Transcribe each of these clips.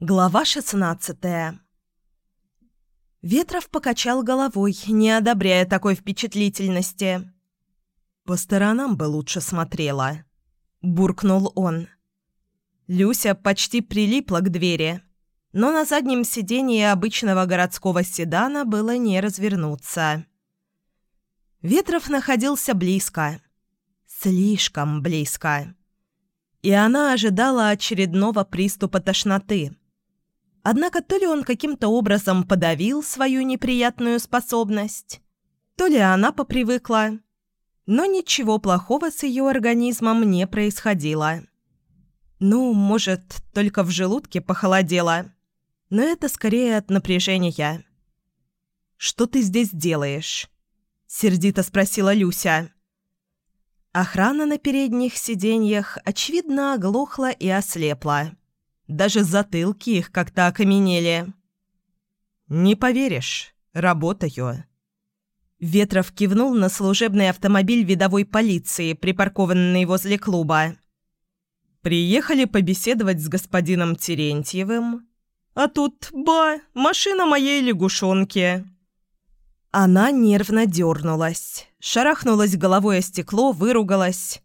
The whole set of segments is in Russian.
Глава шестнадцатая Ветров покачал головой, не одобряя такой впечатлительности. «По сторонам бы лучше смотрела», — буркнул он. Люся почти прилипла к двери, но на заднем сиденье обычного городского седана было не развернуться. Ветров находился близко. Слишком близко. И она ожидала очередного приступа тошноты. Однако то ли он каким-то образом подавил свою неприятную способность, то ли она попривыкла, но ничего плохого с ее организмом не происходило. Ну, может, только в желудке похолодело, но это скорее от напряжения. «Что ты здесь делаешь?» – сердито спросила Люся. Охрана на передних сиденьях, очевидно, оглохла и ослепла. Даже затылки их как-то окаменели. «Не поверишь, работаю». Ветров кивнул на служебный автомобиль видовой полиции, припаркованный возле клуба. «Приехали побеседовать с господином Терентьевым. А тут, ба, машина моей лягушонки». Она нервно дернулась, шарахнулась головой о стекло, выругалась.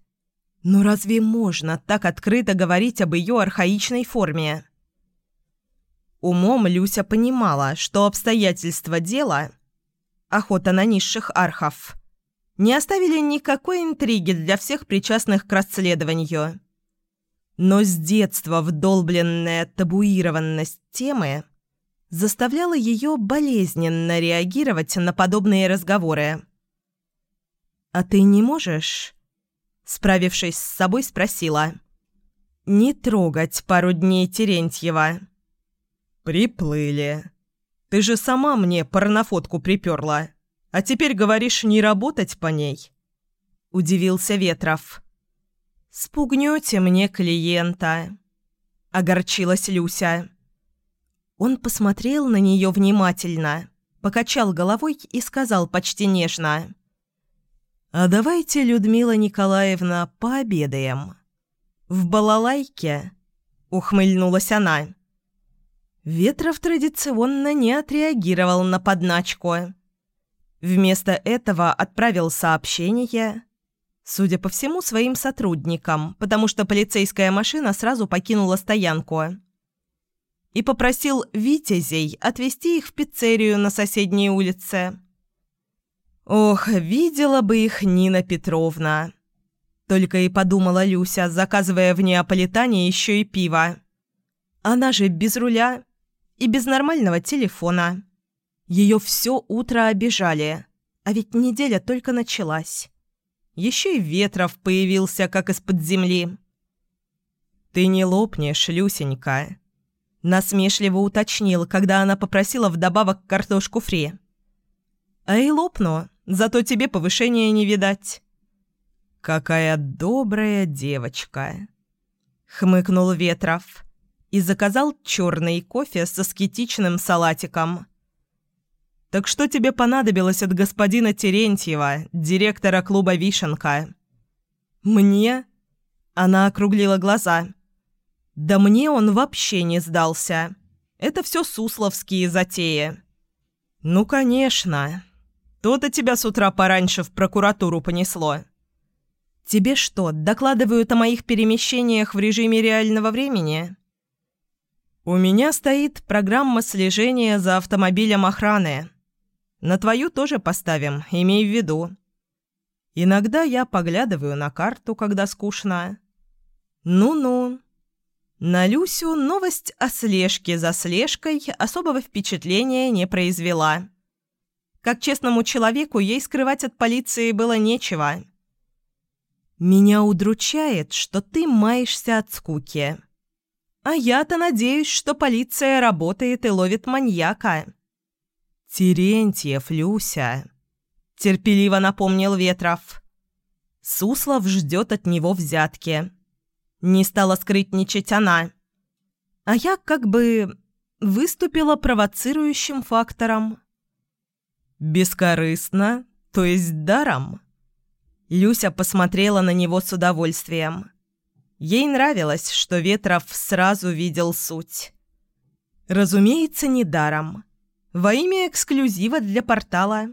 Но «Ну разве можно так открыто говорить об ее архаичной форме? Умом Люся понимала, что обстоятельства дела – охота на низших архов – не оставили никакой интриги для всех причастных к расследованию. Но с детства вдолбленная табуированность темы заставляла ее болезненно реагировать на подобные разговоры. «А ты не можешь?» Справившись с собой, спросила. «Не трогать пару дней Терентьева». «Приплыли. Ты же сама мне порнофотку приперла, а теперь говоришь не работать по ней?» Удивился Ветров. «Спугнете мне клиента», — огорчилась Люся. Он посмотрел на нее внимательно, покачал головой и сказал почти нежно. «А давайте, Людмила Николаевна, пообедаем». «В балалайке?» — ухмыльнулась она. Ветров традиционно не отреагировал на подначку. Вместо этого отправил сообщение, судя по всему, своим сотрудникам, потому что полицейская машина сразу покинула стоянку. И попросил Витязей отвезти их в пиццерию на соседней улице. Ох, видела бы их Нина Петровна. Только и подумала Люся, заказывая в Неаполитане еще и пиво. Она же без руля и без нормального телефона. Ее все утро обижали, а ведь неделя только началась. Еще и Ветров появился, как из-под земли. «Ты не лопнешь, Люсенька», — насмешливо уточнил, когда она попросила вдобавок картошку фри. «А и лопну, Зато тебе повышения не видать». «Какая добрая девочка!» — хмыкнул Ветров и заказал черный кофе со скетичным салатиком. «Так что тебе понадобилось от господина Терентьева, директора клуба «Вишенка»?» «Мне?» — она округлила глаза. «Да мне он вообще не сдался. Это все сусловские затеи». «Ну, конечно. То-то тебя с утра пораньше в прокуратуру понесло. Тебе что, докладывают о моих перемещениях в режиме реального времени? У меня стоит программа слежения за автомобилем охраны. На твою тоже поставим, имей в виду. Иногда я поглядываю на карту, когда скучно. Ну-ну. На Люсю новость о слежке за слежкой особого впечатления не произвела. Как честному человеку, ей скрывать от полиции было нечего. «Меня удручает, что ты маешься от скуки. А я-то надеюсь, что полиция работает и ловит маньяка». «Терентьев, Люся», — терпеливо напомнил Ветров. «Суслов ждет от него взятки». Не стала скрытничать она. А я как бы выступила провоцирующим фактором. «Бескорыстно? То есть даром?» Люся посмотрела на него с удовольствием. Ей нравилось, что Ветров сразу видел суть. Разумеется, не даром. Во имя эксклюзива для портала.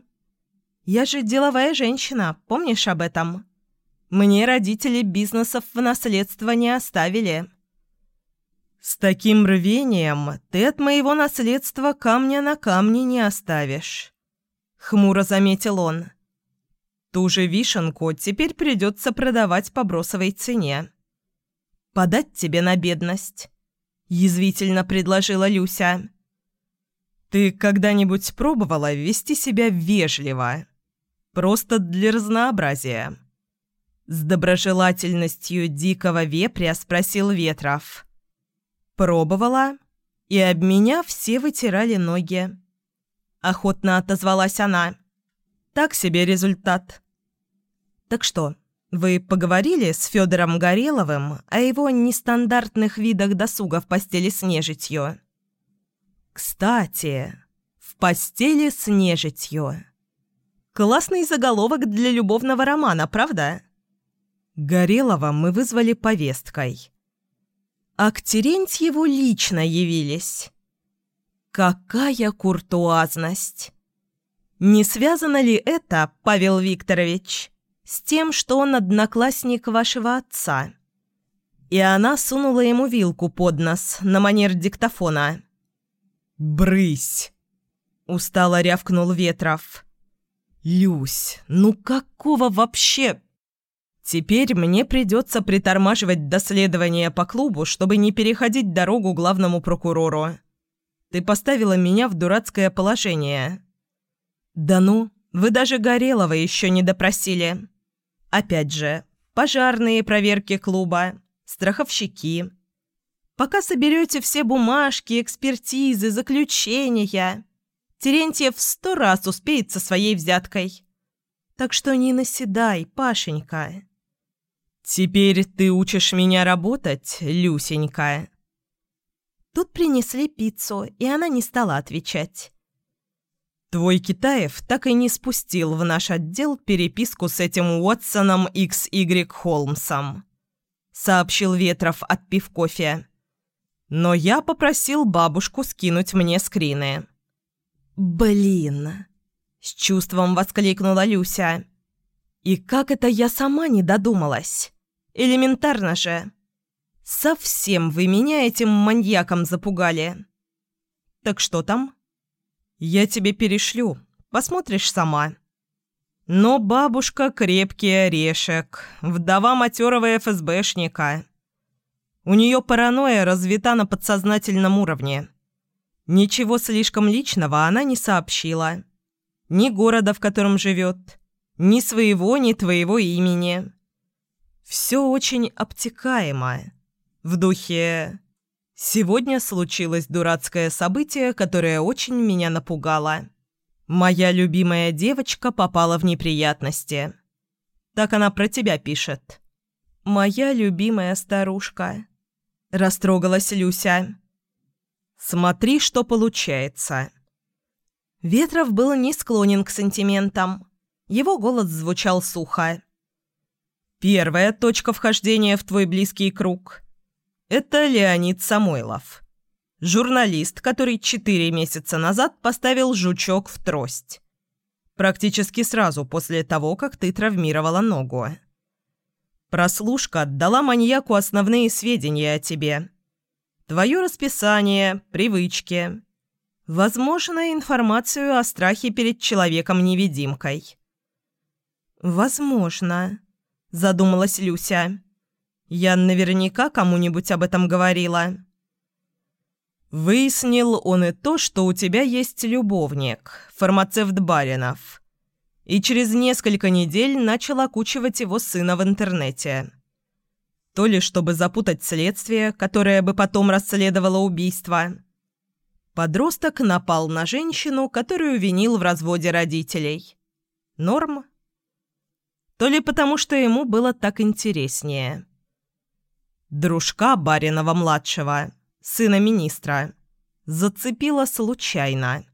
Я же деловая женщина, помнишь об этом? Мне родители бизнесов в наследство не оставили. С таким рвением ты от моего наследства камня на камне не оставишь. Хмуро заметил он. Ту же вишенку теперь придется продавать по бросовой цене. «Подать тебе на бедность», — язвительно предложила Люся. «Ты когда-нибудь пробовала вести себя вежливо? Просто для разнообразия?» С доброжелательностью дикого вепря спросил Ветров. «Пробовала, и об меня все вытирали ноги». Охотно отозвалась она. «Так себе результат». «Так что, вы поговорили с Федором Гореловым о его нестандартных видах досуга в постели с нежитью?» «Кстати, в постели с нежитью». Классный заголовок для любовного романа, правда?» Горелого мы вызвали повесткой. А к Терентьеву лично явились. Какая куртуазность! Не связано ли это, Павел Викторович, с тем, что он одноклассник вашего отца? И она сунула ему вилку под нос на манер диктофона. «Брысь!» – устало рявкнул Ветров. «Люсь, ну какого вообще...» Теперь мне придется притормаживать доследование по клубу, чтобы не переходить дорогу главному прокурору. Ты поставила меня в дурацкое положение. Да ну, вы даже Горелого еще не допросили. Опять же, пожарные проверки клуба, страховщики. Пока соберете все бумажки, экспертизы, заключения, Терентьев сто раз успеет со своей взяткой. Так что не наседай, Пашенька. «Теперь ты учишь меня работать, Люсенька?» Тут принесли пиццу, и она не стала отвечать. «Твой Китаев так и не спустил в наш отдел переписку с этим Уотсоном XY Холмсом», — сообщил Ветров, отпив кофе. «Но я попросил бабушку скинуть мне скрины». «Блин!» — с чувством воскликнула Люся. «И как это я сама не додумалась?» Элементарно же. Совсем вы меня этим маньяком запугали. Так что там? Я тебе перешлю. Посмотришь сама. Но бабушка крепкий орешек, вдова матерого ФСБшника. У нее паранойя развита на подсознательном уровне. Ничего слишком личного она не сообщила. Ни города, в котором живет, ни своего, ни твоего имени. Все очень обтекаемо. В духе «Сегодня случилось дурацкое событие, которое очень меня напугало. Моя любимая девочка попала в неприятности». Так она про тебя пишет. «Моя любимая старушка», – растрогалась Люся. «Смотри, что получается». Ветров был не склонен к сантиментам. Его голос звучал сухо. Первая точка вхождения в твой близкий круг – это Леонид Самойлов. Журналист, который четыре месяца назад поставил жучок в трость. Практически сразу после того, как ты травмировала ногу. Прослушка дала маньяку основные сведения о тебе. Твое расписание, привычки. Возможно, информацию о страхе перед человеком-невидимкой. «Возможно», – задумалась Люся. «Я наверняка кому-нибудь об этом говорила». Выяснил он и то, что у тебя есть любовник, фармацевт Баринов. И через несколько недель начал окучивать его сына в интернете. То ли чтобы запутать следствие, которое бы потом расследовало убийство. Подросток напал на женщину, которую винил в разводе родителей. Норм? то ли потому, что ему было так интереснее. Дружка Баринова-младшего, сына министра, зацепила случайно.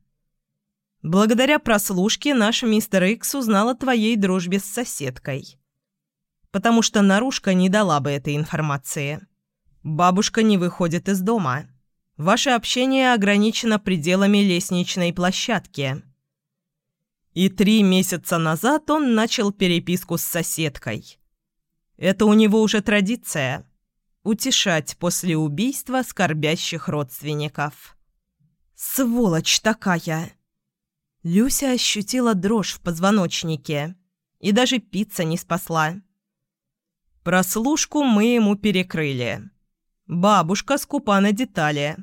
Благодаря прослушке наш мистер Икс узнал о твоей дружбе с соседкой. Потому что наружка не дала бы этой информации. Бабушка не выходит из дома. Ваше общение ограничено пределами лестничной площадки. И три месяца назад он начал переписку с соседкой. Это у него уже традиция – утешать после убийства скорбящих родственников. «Сволочь такая!» Люся ощутила дрожь в позвоночнике, и даже пицца не спасла. Прослушку мы ему перекрыли. Бабушка скупа на детали.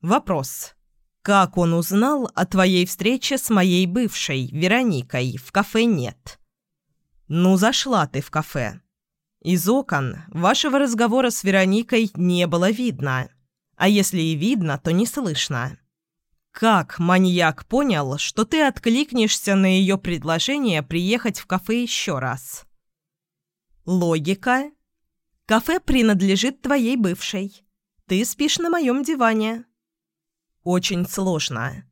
Вопрос. Как он узнал о твоей встрече с моей бывшей, Вероникой, в кафе «Нет»? Ну, зашла ты в кафе. Из окон вашего разговора с Вероникой не было видно. А если и видно, то не слышно. Как маньяк понял, что ты откликнешься на ее предложение приехать в кафе еще раз? Логика. Кафе принадлежит твоей бывшей. Ты спишь на моем диване. Очень сложно.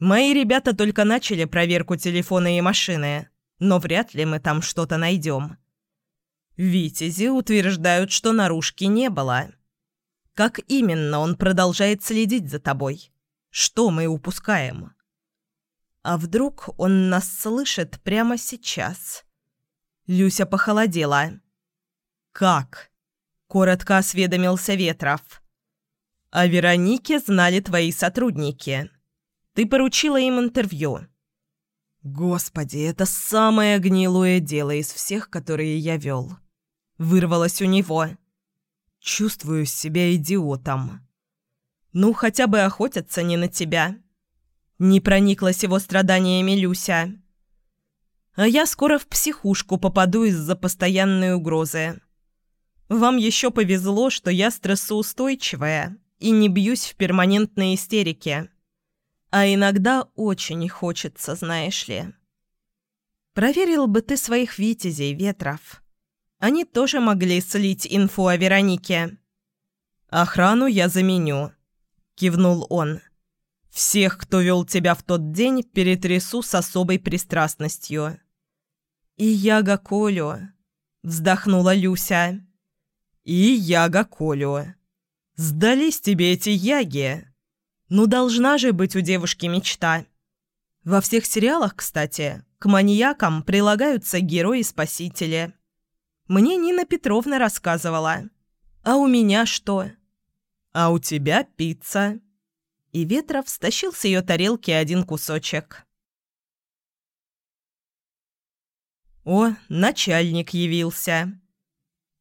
Мои ребята только начали проверку телефона и машины, но вряд ли мы там что-то найдем. Витязи утверждают, что наружки не было. Как именно он продолжает следить за тобой? Что мы упускаем? А вдруг он нас слышит прямо сейчас? Люся похолодела. «Как?» – коротко осведомился Ветров. О Веронике знали твои сотрудники. Ты поручила им интервью. Господи, это самое гнилое дело из всех, которые я вел. Вырвалось у него. Чувствую себя идиотом. Ну, хотя бы охотятся не на тебя. Не прониклась его страданиями Люся. А я скоро в психушку попаду из-за постоянной угрозы. Вам еще повезло, что я стрессоустойчивая и не бьюсь в перманентной истерике. А иногда очень хочется, знаешь ли. Проверил бы ты своих витязей, Ветров. Они тоже могли слить инфу о Веронике. «Охрану я заменю», — кивнул он. «Всех, кто вел тебя в тот день, перетрясу с особой пристрастностью». «И Яга Колю», — вздохнула Люся. «И Яга Колю», Сдались тебе эти яги. Ну, должна же быть у девушки мечта. Во всех сериалах, кстати, к маньякам прилагаются герои-спасители. Мне Нина Петровна рассказывала. А у меня что? А у тебя пицца. И Ветров стащил с ее тарелки один кусочек. О, начальник явился.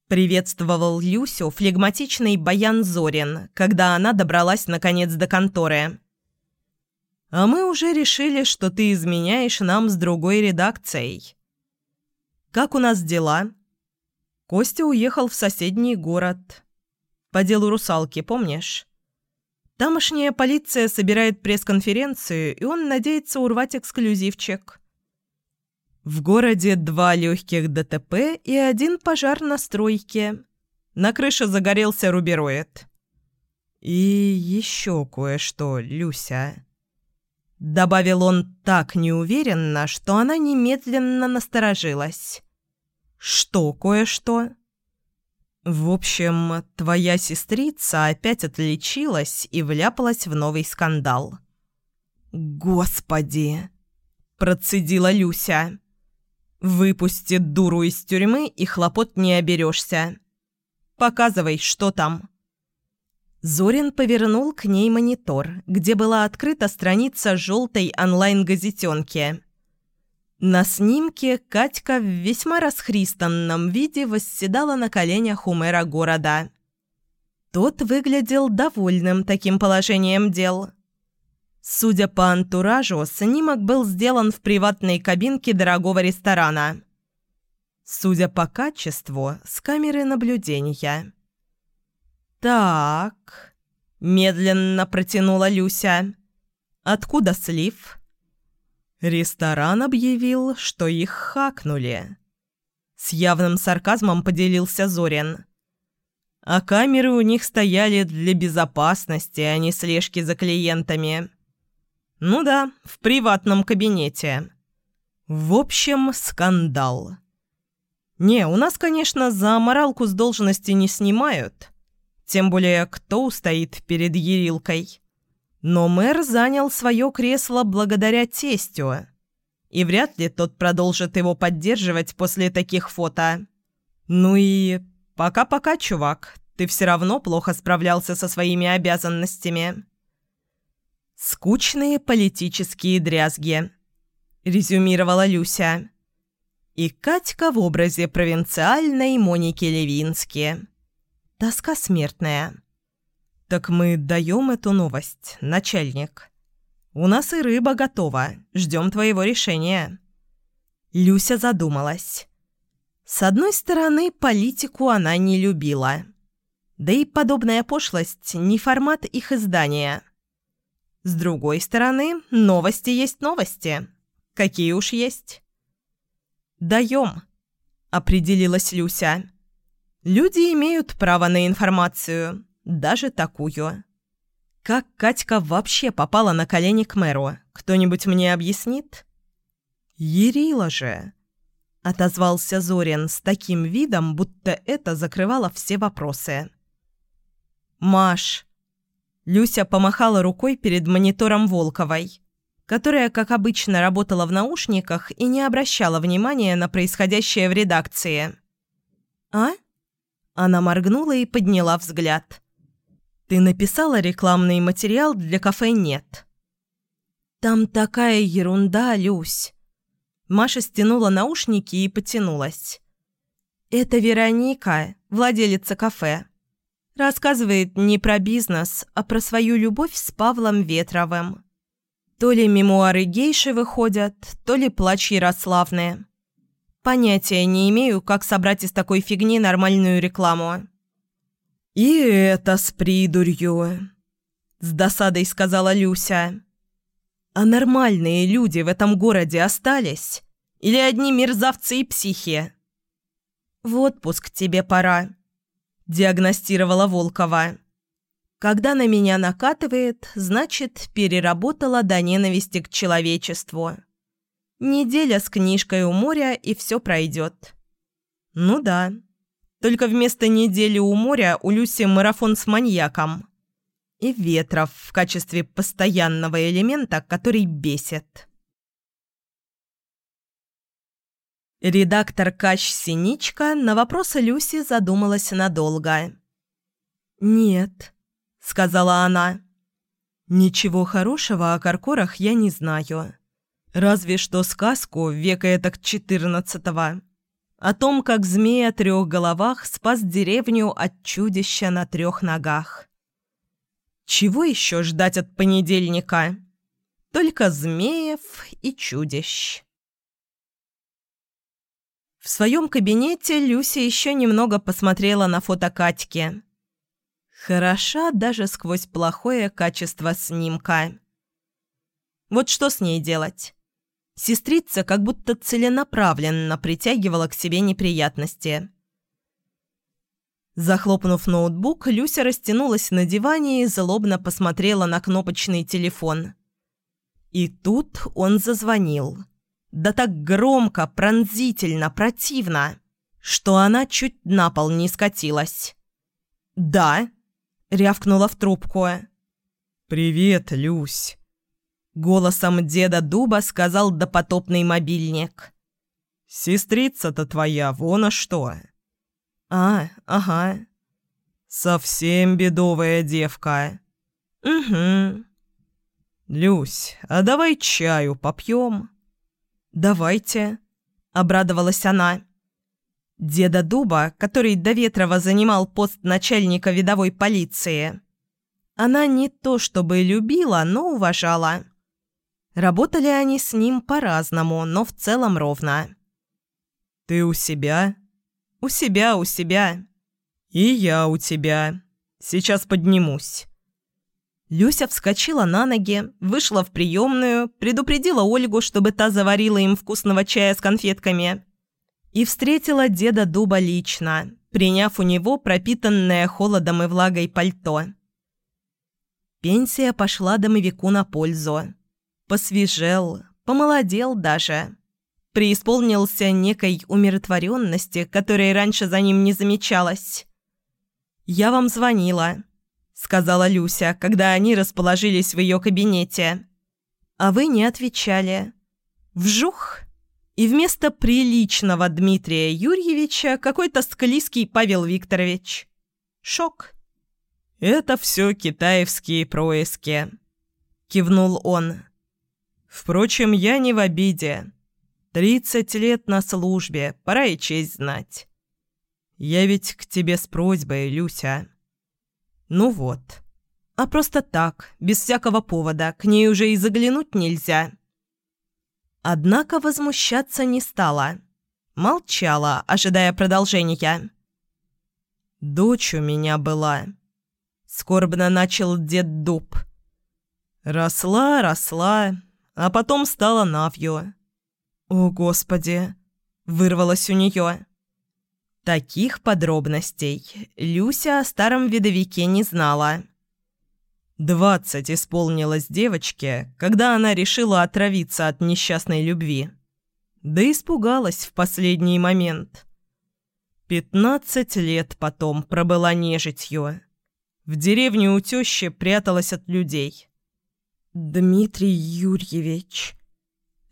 Приветствовал Люсю флегматичный Баян Зорин, когда она добралась наконец до конторы. «А мы уже решили, что ты изменяешь нам с другой редакцией. Как у нас дела?» Костя уехал в соседний город. По делу русалки, помнишь? Тамошняя полиция собирает пресс-конференцию, и он надеется урвать эксклюзивчик. В городе два легких ДТП и один пожар на стройке. На крыше загорелся рубероид. И еще кое-что, Люся. Добавил он так неуверенно, что она немедленно насторожилась. Что кое-что? В общем, твоя сестрица опять отличилась и вляпалась в новый скандал. «Господи!» – процедила Люся. Выпустит дуру из тюрьмы, и хлопот не оберешься. Показывай, что там». Зорин повернул к ней монитор, где была открыта страница желтой онлайн-газетенки. На снимке Катька в весьма расхристанном виде восседала на коленях у мэра города. Тот выглядел довольным таким положением дел. Судя по антуражу, снимок был сделан в приватной кабинке дорогого ресторана. Судя по качеству, с камеры наблюдения. «Так...» – медленно протянула Люся. «Откуда слив?» Ресторан объявил, что их хакнули. С явным сарказмом поделился Зорин. А камеры у них стояли для безопасности, а не слежки за клиентами. Ну да, в приватном кабинете. В общем, скандал. Не, у нас, конечно, за моралку с должности не снимают. Тем более, кто устоит перед Ерилкой? Но мэр занял свое кресло благодаря тестю. И вряд ли тот продолжит его поддерживать после таких фото. Ну и пока-пока, чувак. Ты все равно плохо справлялся со своими обязанностями. «Скучные политические дрязги», — резюмировала Люся. И Катька в образе провинциальной Моники Левински. Тоска смертная. «Так мы даем эту новость, начальник. У нас и рыба готова. Ждем твоего решения». Люся задумалась. С одной стороны, политику она не любила. Да и подобная пошлость – не формат их издания. С другой стороны, новости есть новости. Какие уж есть. «Даем», – определилась Люся. «Люди имеют право на информацию, даже такую». Как Катька вообще попала на колени к мэру? Кто-нибудь мне объяснит? Ерила же. Отозвался Зорин с таким видом, будто это закрывало все вопросы. «Маш!» Люся помахала рукой перед монитором Волковой, которая, как обычно, работала в наушниках и не обращала внимания на происходящее в редакции. «А?» Она моргнула и подняла взгляд. «Ты написала рекламный материал для кафе «Нет»?» «Там такая ерунда, Люсь!» Маша стянула наушники и потянулась. «Это Вероника, владелица кафе. Рассказывает не про бизнес, а про свою любовь с Павлом Ветровым. То ли мемуары гейши выходят, то ли плач Ярославны. Понятия не имею, как собрать из такой фигни нормальную рекламу». «И это с придурью», — с досадой сказала Люся. А нормальные люди в этом городе остались? Или одни мерзавцы и психи? «В отпуск тебе пора», – диагностировала Волкова. «Когда на меня накатывает, значит, переработала до ненависти к человечеству. Неделя с книжкой у моря, и все пройдет». «Ну да. Только вместо недели у моря у Люси марафон с маньяком» и ветров в качестве постоянного элемента, который бесит. Редактор Кач Синичка на вопросы Люси задумалась надолго. «Нет», — сказала она. «Ничего хорошего о Каркорах я не знаю. Разве что сказку века этак четырнадцатого. О том, как змея о трех головах спас деревню от чудища на трех ногах. Чего еще ждать от понедельника? Только змеев и чудищ. В своем кабинете Люся еще немного посмотрела на фото Катьки. Хороша даже сквозь плохое качество снимка. Вот что с ней делать? Сестрица как будто целенаправленно притягивала к себе неприятности. Захлопнув ноутбук, Люся растянулась на диване и злобно посмотрела на кнопочный телефон. И тут он зазвонил. Да так громко, пронзительно, противно, что она чуть на пол не скатилась. «Да», — рявкнула в трубку. «Привет, Люсь», — голосом деда Дуба сказал допотопный мобильник. «Сестрица-то твоя, вон а что». «А, ага». «Совсем бедовая девка». «Угу». «Люсь, а давай чаю попьем?» «Давайте», — обрадовалась она. Деда Дуба, который до Ветрова занимал пост начальника видовой полиции, она не то чтобы любила, но уважала. Работали они с ним по-разному, но в целом ровно. «Ты у себя?» «У себя, у себя». «И я у тебя. Сейчас поднимусь». Люся вскочила на ноги, вышла в приемную, предупредила Ольгу, чтобы та заварила им вкусного чая с конфетками. И встретила деда Дуба лично, приняв у него пропитанное холодом и влагой пальто. Пенсия пошла домовику на пользу. Посвежел, помолодел даже преисполнился некой умиротворенности, которой раньше за ним не замечалось. «Я вам звонила», — сказала Люся, когда они расположились в ее кабинете. «А вы не отвечали». Вжух! И вместо приличного Дмитрия Юрьевича какой-то склизкий Павел Викторович. Шок. «Это все китаевские происки», — кивнул он. «Впрочем, я не в обиде. Тридцать лет на службе, пора и честь знать. Я ведь к тебе с просьбой, Люся». «Ну вот. А просто так, без всякого повода, к ней уже и заглянуть нельзя». Однако возмущаться не стала. Молчала, ожидая продолжения. «Дочь у меня была», — скорбно начал дед Дуб. «Росла, росла, а потом стала Навью». «О, Господи!» — вырвалось у нее. Таких подробностей Люся о старом видовике не знала. Двадцать исполнилось девочке, когда она решила отравиться от несчастной любви. Да испугалась в последний момент. Пятнадцать лет потом пробыла нежитью. В деревне у тещи пряталась от людей. «Дмитрий Юрьевич...»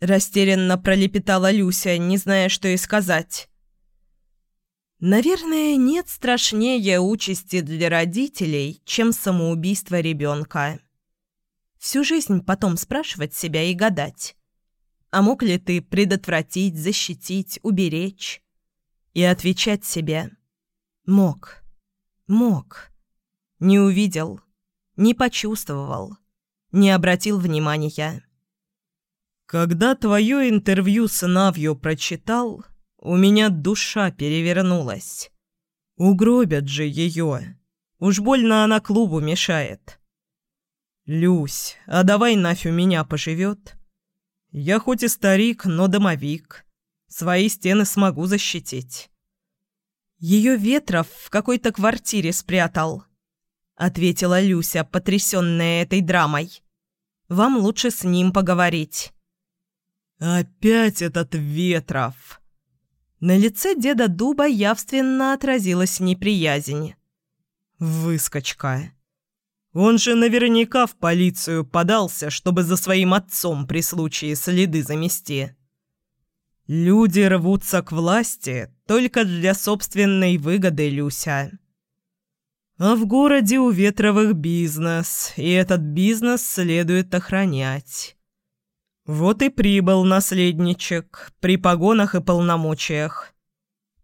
Растерянно пролепетала Люся, не зная, что и сказать. Наверное, нет страшнее участи для родителей, чем самоубийство ребенка. Всю жизнь потом спрашивать себя и гадать. А мог ли ты предотвратить, защитить, уберечь? И отвечать себе «Мог, мог». Не увидел, не почувствовал, не обратил внимания. Когда твое интервью с Навью прочитал, у меня душа перевернулась. Угробят же ее. Уж больно она клубу мешает. Люсь, а давай Нафь у меня поживет. Я хоть и старик, но домовик. Свои стены смогу защитить. Ее Ветров в какой-то квартире спрятал, ответила Люся, потрясенная этой драмой. Вам лучше с ним поговорить. Опять этот Ветров. На лице деда Дуба явственно отразилась неприязнь. «Выскочка. Он же наверняка в полицию подался, чтобы за своим отцом при случае следы замести. Люди рвутся к власти только для собственной выгоды, Люся. А в городе у Ветровых бизнес, и этот бизнес следует охранять». Вот и прибыл наследничек при погонах и полномочиях.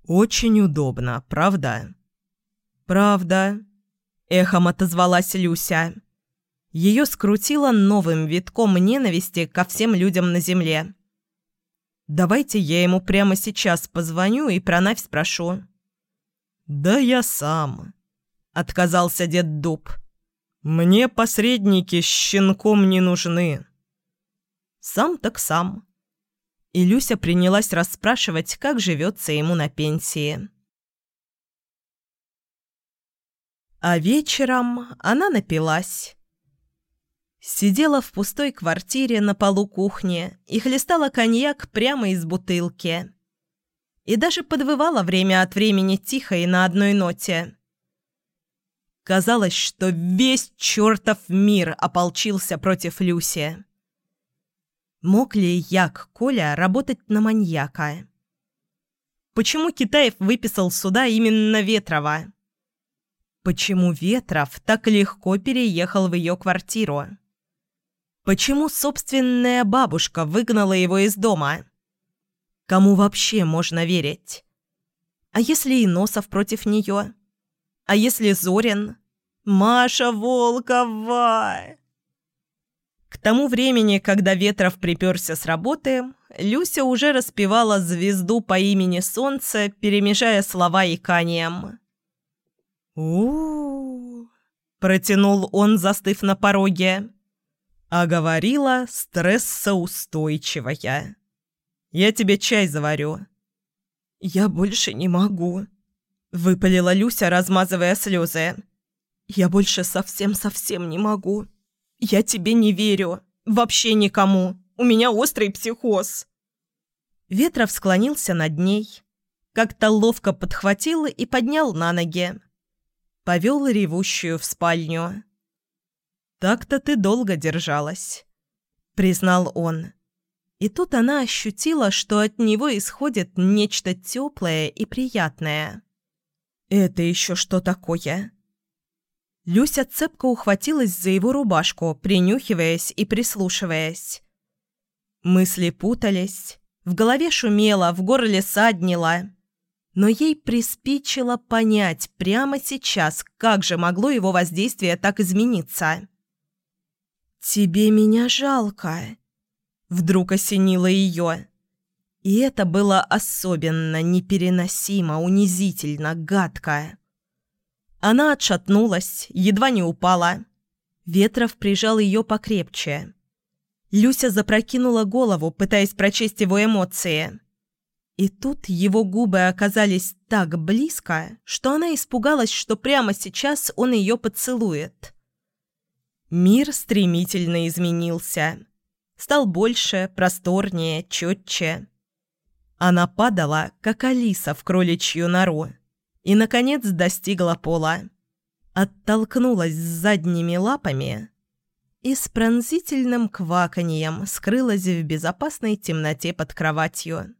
Очень удобно, правда? Правда, эхом отозвалась Люся. Ее скрутило новым витком ненависти ко всем людям на земле. «Давайте я ему прямо сейчас позвоню и про Навь спрошу». «Да я сам», — отказался дед Дуб. «Мне посредники с щенком не нужны». Сам так сам. И Люся принялась расспрашивать, как живется ему на пенсии. А вечером она напилась. Сидела в пустой квартире на полу кухни и хлестала коньяк прямо из бутылки. И даже подвывала время от времени тихо и на одной ноте. Казалось, что весь чертов мир ополчился против Люси. Мог ли Як Коля работать на маньяка? Почему Китаев выписал сюда именно Ветрова? Почему Ветров так легко переехал в ее квартиру? Почему собственная бабушка выгнала его из дома? Кому вообще можно верить? А если и Носов против нее? А если Зорин? Маша Волкова! К тому времени, когда Ветров приперся с работы, Люся уже распевала звезду по имени Солнце, перемежая слова иканием. у, протянул он, застыв на пороге. А говорила стрессоустойчивая. «Я тебе чай заварю». «Я больше не могу», — выпалила Люся, размазывая слезы. «Я больше совсем-совсем не могу». «Я тебе не верю. Вообще никому. У меня острый психоз». Ветров склонился над ней, как-то ловко подхватил и поднял на ноги. повел ревущую в спальню. «Так-то ты долго держалась», — признал он. И тут она ощутила, что от него исходит нечто теплое и приятное. «Это еще что такое?» Люся цепко ухватилась за его рубашку, принюхиваясь и прислушиваясь. Мысли путались, в голове шумело, в горле саднило. Но ей приспичило понять прямо сейчас, как же могло его воздействие так измениться. «Тебе меня жалко», — вдруг осенило ее. И это было особенно непереносимо, унизительно, гадко. Она отшатнулась, едва не упала. Ветров прижал ее покрепче. Люся запрокинула голову, пытаясь прочесть его эмоции. И тут его губы оказались так близко, что она испугалась, что прямо сейчас он ее поцелует. Мир стремительно изменился. Стал больше, просторнее, четче. Она падала, как Алиса в кроличью нору, и, наконец, достигла пола. Оттолкнулась задними лапами и с пронзительным кваканьем скрылась в безопасной темноте под кроватью.